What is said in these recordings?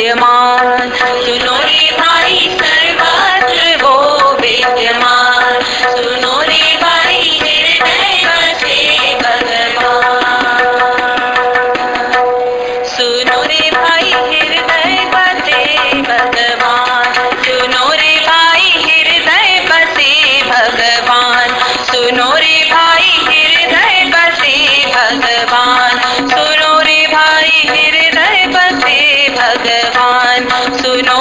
विद्यमान सुनो रे भाई सर्वत्र वो विद्यमान सुनो रे भाई निर्दय से भगवान। सुनो रे भाई हृदय बसे भगवान। सुनो रे भाई हृदय बसे भगवान। सुनो रे भाई हृदय बसे भगवान। सुनो सुनो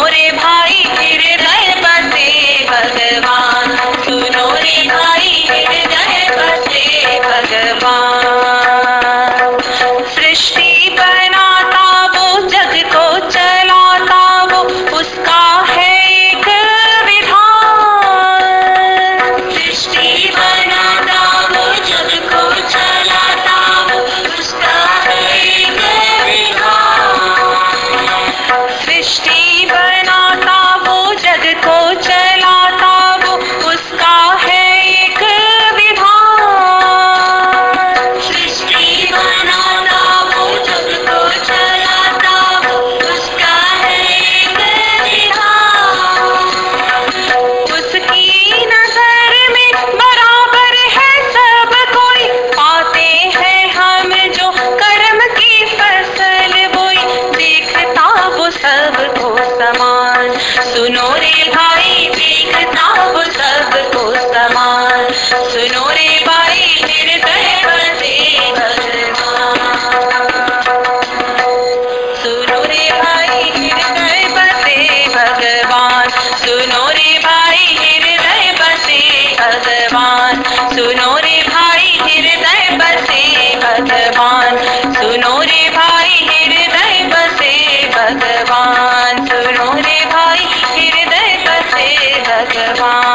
भगवान। सुनो रे भाई हृदय बसे भगवान। सुनो रे भाई हृदय बसे भगवान।